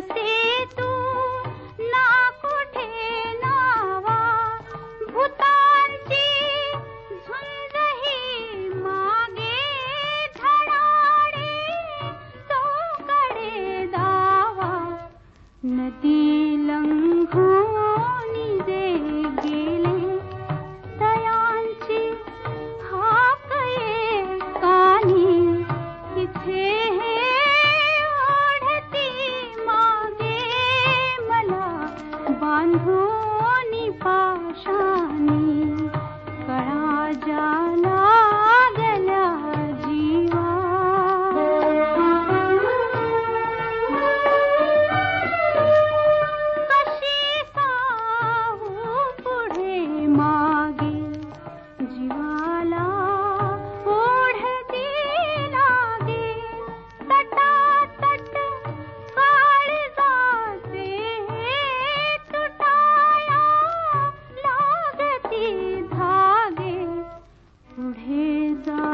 conocí. पुढे जा